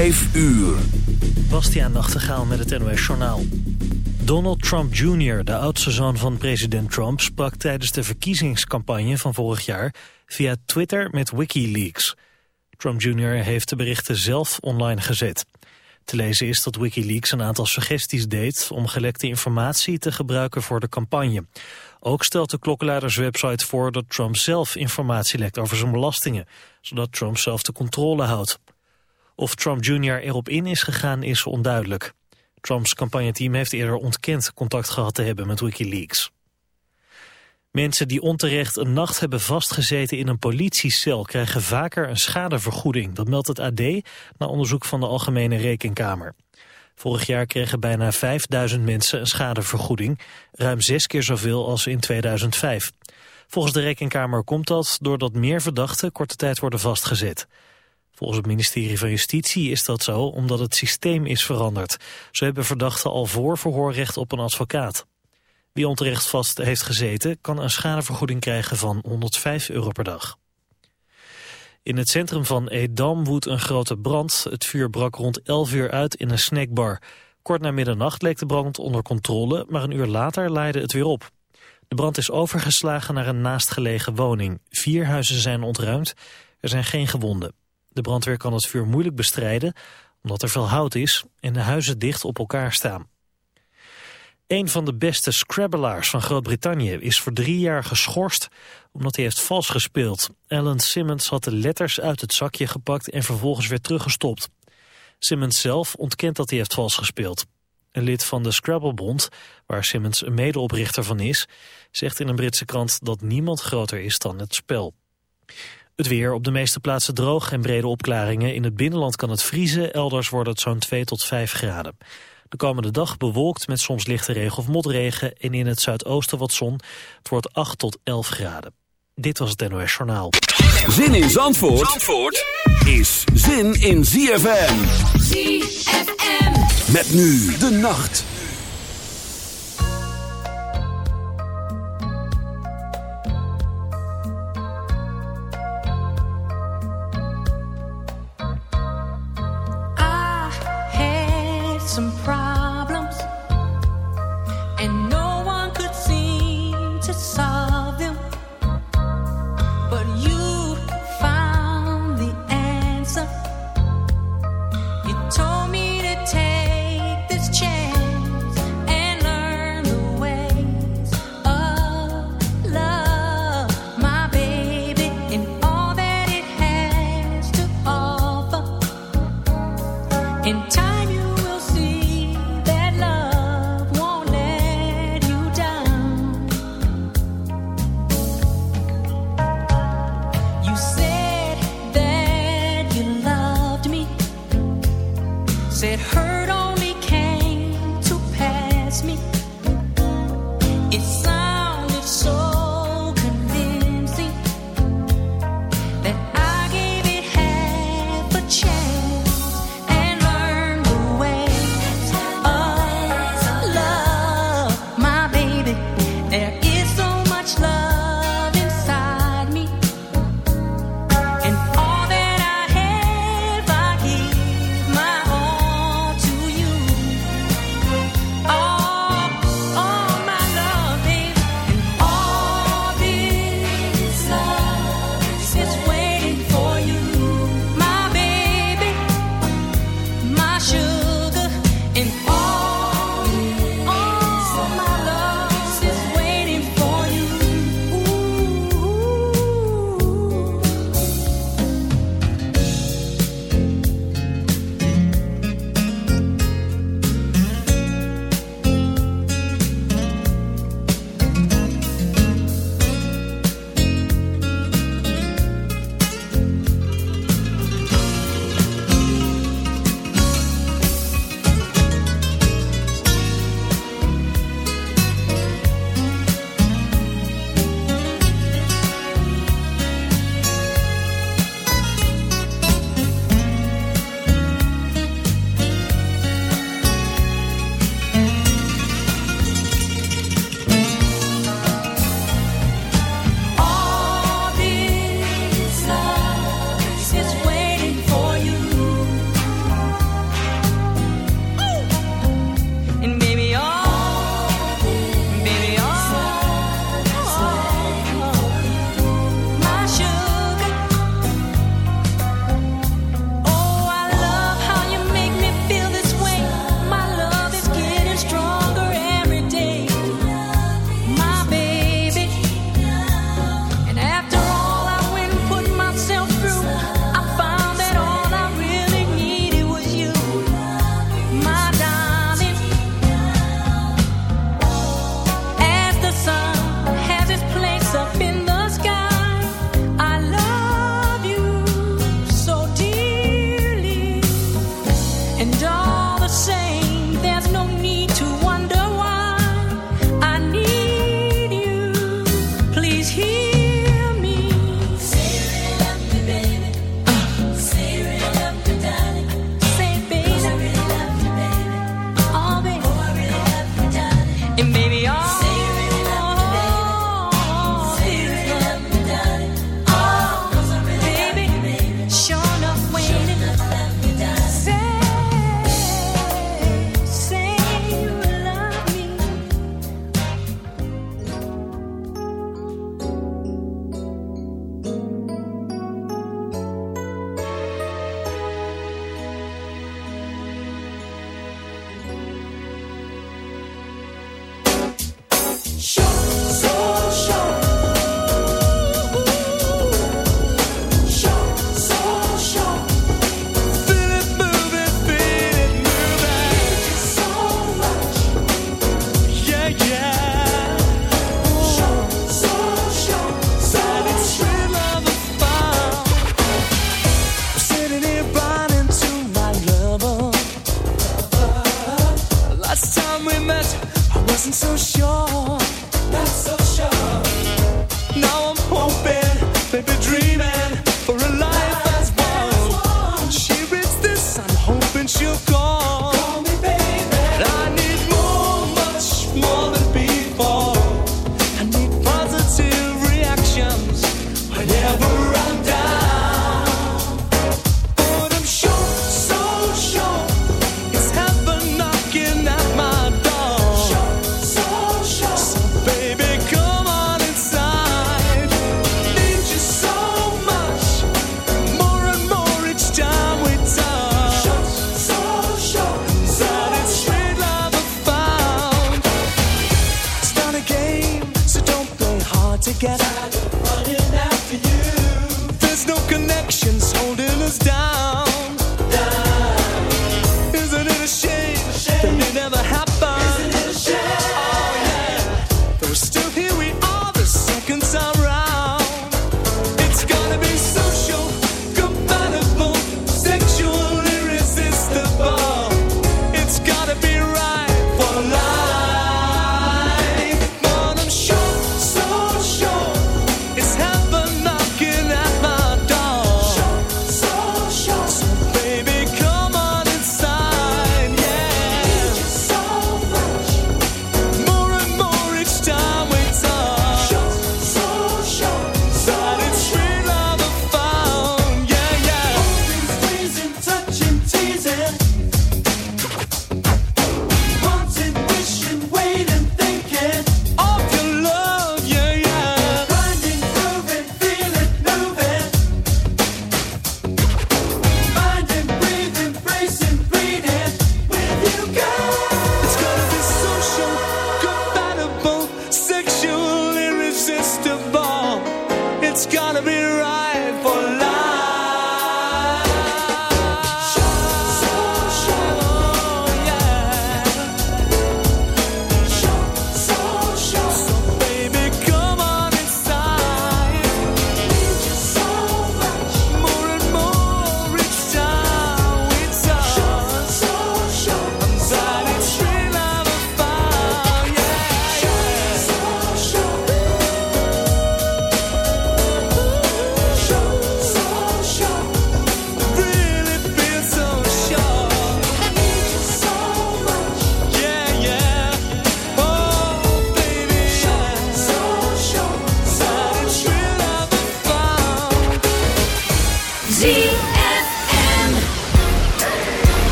Vijf uur. Bastiaan Nachtegaal met het NOS Journaal. Donald Trump Jr., de oudste zoon van president Trump... sprak tijdens de verkiezingscampagne van vorig jaar... via Twitter met Wikileaks. Trump Jr. heeft de berichten zelf online gezet. Te lezen is dat Wikileaks een aantal suggesties deed... om gelekte informatie te gebruiken voor de campagne. Ook stelt de klokkenluiderswebsite voor dat Trump zelf informatie lekt over zijn belastingen... zodat Trump zelf de controle houdt. Of Trump Jr. erop in is gegaan is onduidelijk. Trumps campagneteam heeft eerder ontkend contact gehad te hebben met Wikileaks. Mensen die onterecht een nacht hebben vastgezeten in een politiecel krijgen vaker een schadevergoeding. Dat meldt het AD na onderzoek van de Algemene Rekenkamer. Vorig jaar kregen bijna 5000 mensen een schadevergoeding, ruim zes keer zoveel als in 2005. Volgens de Rekenkamer komt dat doordat meer verdachten korte tijd worden vastgezet. Volgens het ministerie van Justitie is dat zo omdat het systeem is veranderd. Zo hebben verdachten al voor verhoorrecht op een advocaat. Wie onterecht vast heeft gezeten kan een schadevergoeding krijgen van 105 euro per dag. In het centrum van Edam woedt een grote brand. Het vuur brak rond 11 uur uit in een snackbar. Kort na middernacht leek de brand onder controle, maar een uur later leidde het weer op. De brand is overgeslagen naar een naastgelegen woning. Vier huizen zijn ontruimd. Er zijn geen gewonden. De brandweer kan het vuur moeilijk bestrijden omdat er veel hout is en de huizen dicht op elkaar staan. Een van de beste scrabbelaars van Groot-Brittannië is voor drie jaar geschorst omdat hij heeft vals gespeeld. Alan Simmons had de letters uit het zakje gepakt en vervolgens weer teruggestopt. Simmons zelf ontkent dat hij heeft vals gespeeld. Een lid van de Scrabblebond, waar Simmons een medeoprichter van is, zegt in een Britse krant dat niemand groter is dan het spel. Het weer op de meeste plaatsen droog en brede opklaringen. In het binnenland kan het vriezen, elders wordt het zo'n 2 tot 5 graden. De komende dag bewolkt met soms lichte regen of motregen en in het zuidoosten wat zon. Het wordt 8 tot 11 graden. Dit was het NOS Journaal. Zin in Zandvoort, Zandvoort is zin in ZFM. ZFM. Met nu de nacht.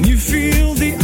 Can you feel the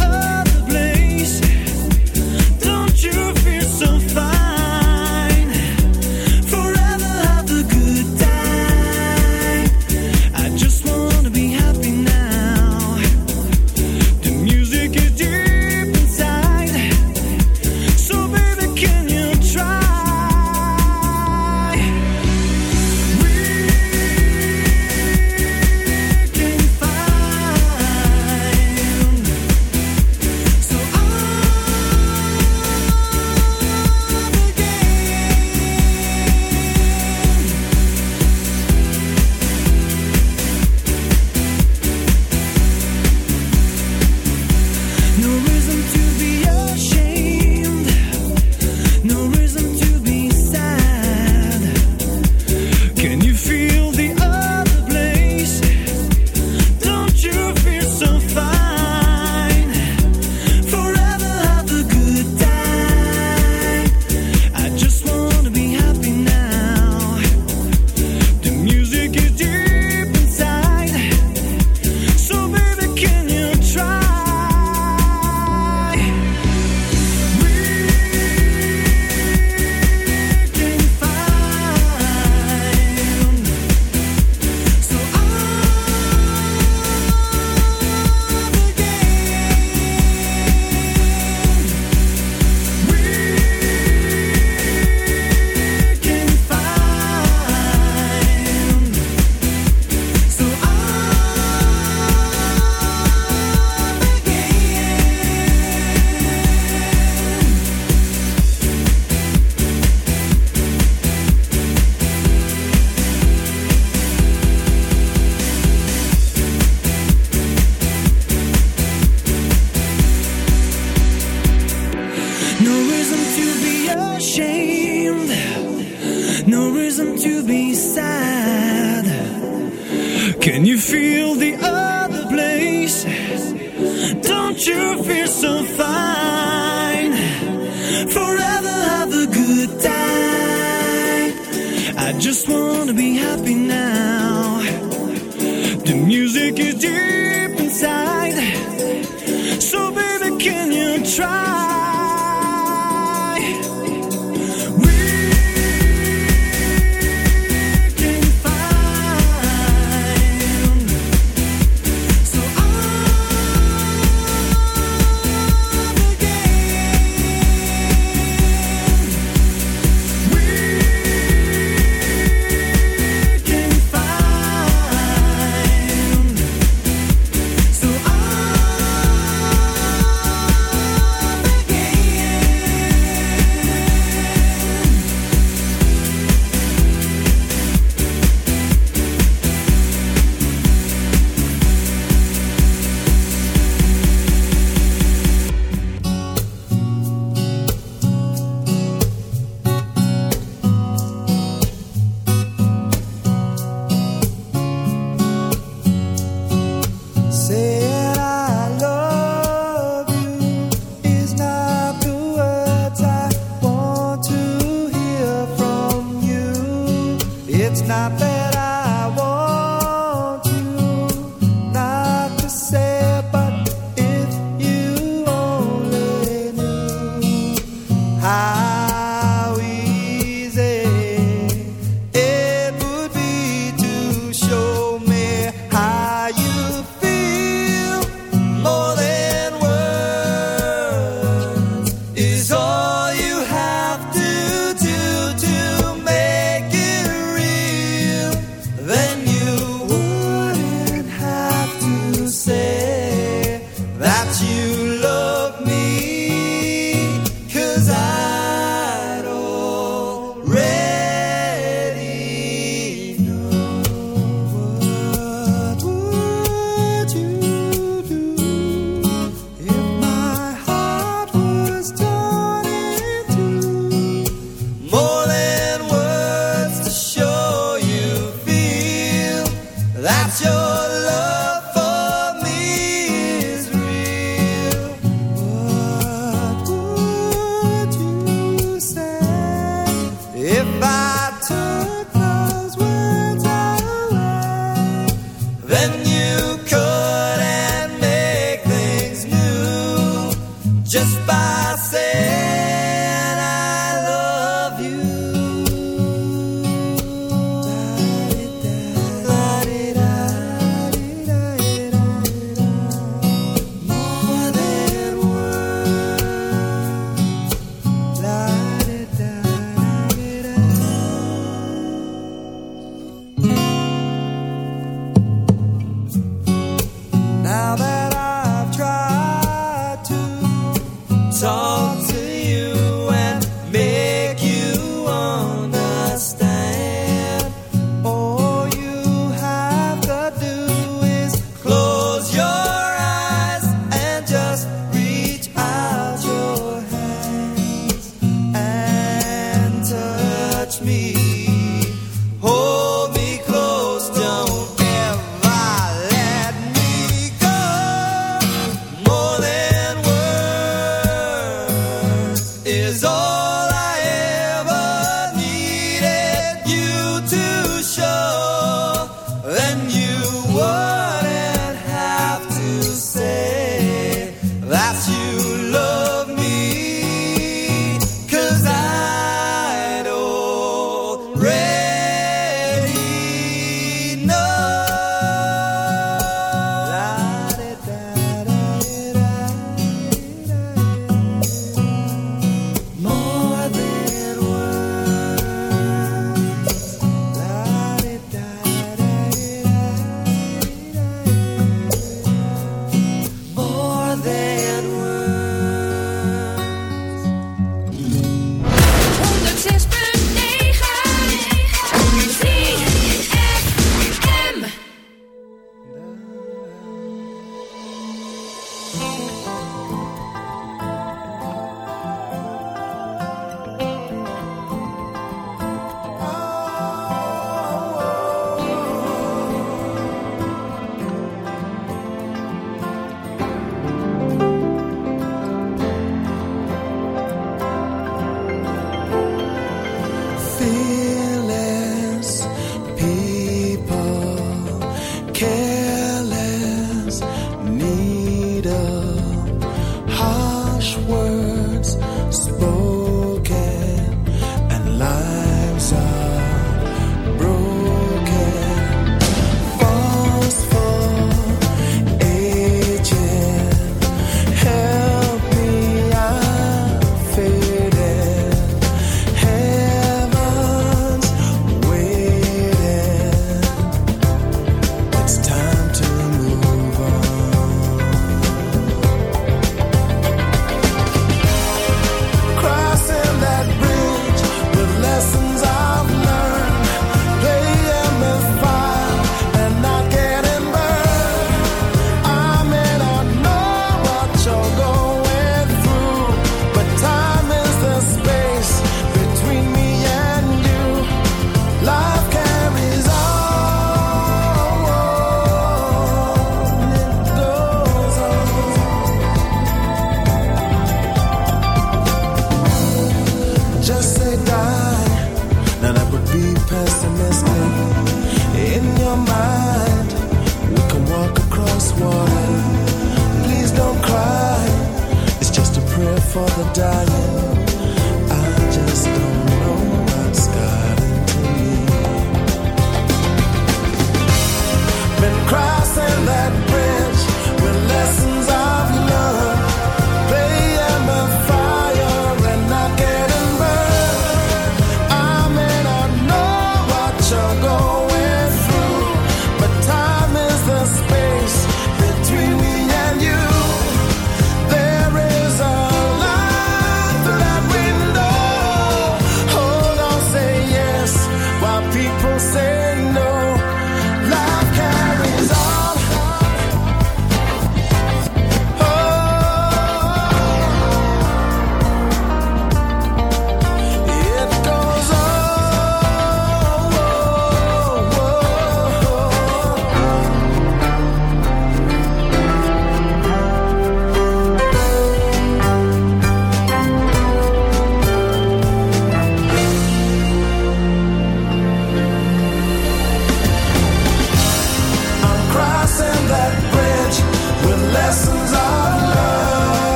spoke.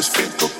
despeto